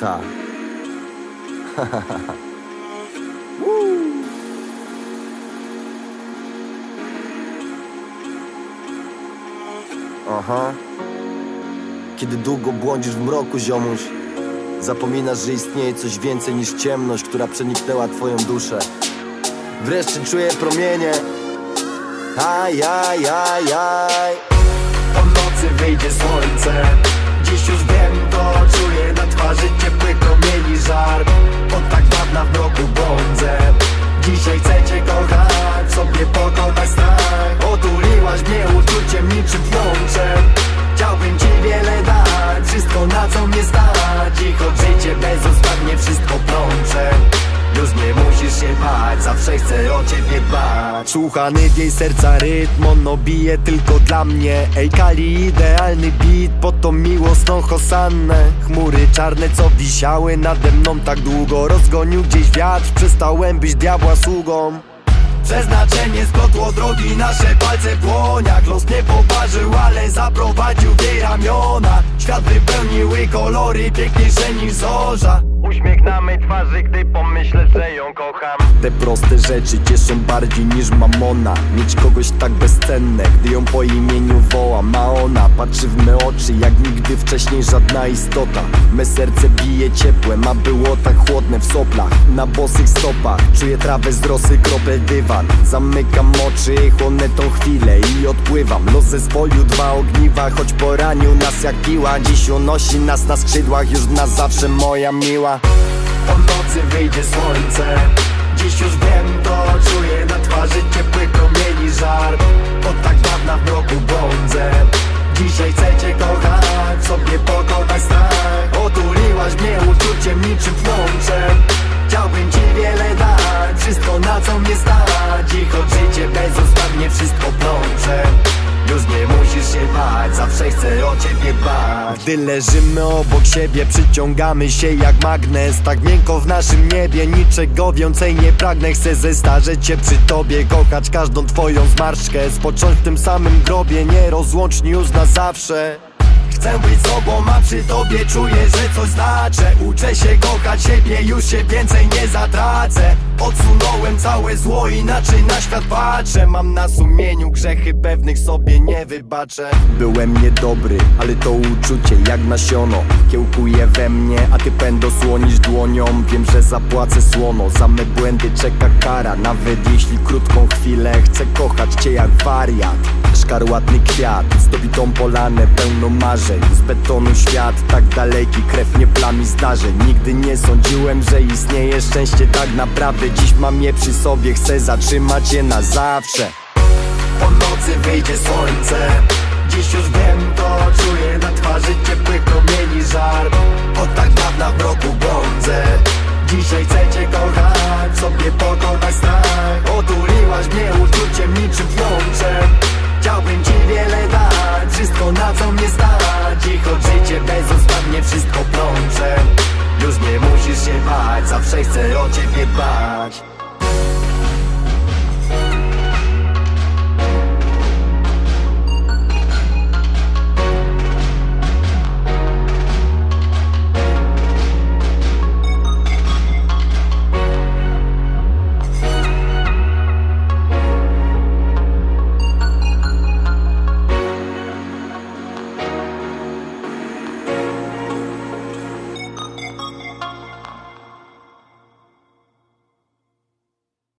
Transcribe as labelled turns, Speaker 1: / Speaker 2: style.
Speaker 1: Tak. Aha. Kiedy długo błądzisz w mroku, ziomuś, zapominasz, że istnieje coś więcej niż ciemność, która przeniknęła twoją duszę. Wreszcie czuję promienie. Aj, aj, aj, aj.
Speaker 2: Po nocy wyjdzie słońce Dziś już wiem choć życie bezustannie wszystko plącze już nie musisz się bać, zawsze chcę o ciebie dbać Słuchany w jej serca rytm, ono bije tylko dla mnie. Ej Kali, idealny beat pod tą miłosną hosannę Chmury czarne, co wisiały nade mną tak długo. Rozgonił gdzieś wiatr, przestałem być diabła sługą Przeznaczenie splotło drogi, nasze palce w dłoniach. Los nie poparzył, ale zaprowadził w jej ramiona. Świat wypełniły kolory piękniejsze niż zorza.
Speaker 3: Uśmiech na mej twarzy, gdy pomyślę, że
Speaker 1: Te proste rzeczy cieszą bardziej niż mamona. Mieć kogoś tak bezcenne, gdy ją po imieniu wołam A ona patrzy w me oczy jak nigdy wcześniej żadna istota. Me serce bije ciepłem, a było tak chłodne w soplach. Na bosych stopach, czuję trawę z rosy, kropel dywan. Zamykam oczy, chłonę tą chwilę i odpływam. Los zespolił dwa ogniwa, choć poranił nas jak piła. Dziś unosi nas na skrzydłach, już na zawsze moja miła.
Speaker 2: Po nocy wyjdzie słońce Dziś już wiem to Czuję na twarzy ciepły promieni żar. Od tak dawna w mroku błądzę. Dzisiaj chcę cię kochać Sobie pokonać strach. Otuliłaś mnie uczuciem niczym włączem. Chciałbym ci wiele dać Wszystko na co mnie stać. I choć życie bezustannie wszystko plącze już nie musisz się bać, zawsze chcę o ciebie dbać
Speaker 1: Gdy leżymy obok siebie, przyciągamy się jak magnes Tak miękko w naszym niebie, niczego więcej nie pragnę Chcę zestarzeć się przy tobie, kochać każdą twoją zmarszczkę. Spocząć w tym samym grobie, nierozłączni już na zawsze
Speaker 2: Chcę być sobą, a przy tobie czuję, że coś znaczę. Uczę się kochać siebie, już się więcej nie zatracę. Odsunąłem całe zło, inaczej na świat patrzę. Mam na sumieniu grzechy, pewnych sobie nie wybaczę.
Speaker 1: Byłem niedobry, ale to uczucie jak nasiono. Kiełkuje we mnie, a ty pędo słonisz dłonią. Wiem, że zapłacę słono, za me błędy czeka kara. Nawet jeśli krótką chwilę chcę kochać cię jak wariat Szkarłatny kwiat, zdobitą polanę pełną marzeń. Z betonu świat, tak daleki, krew nie plami zdarzeń. Nigdy nie sądziłem, że istnieje szczęście tak naprawdę. Dziś mam je przy sobie, chcę zatrzymać je na zawsze.
Speaker 2: Po nocy wyjdzie słońce. Dziś już wiem to,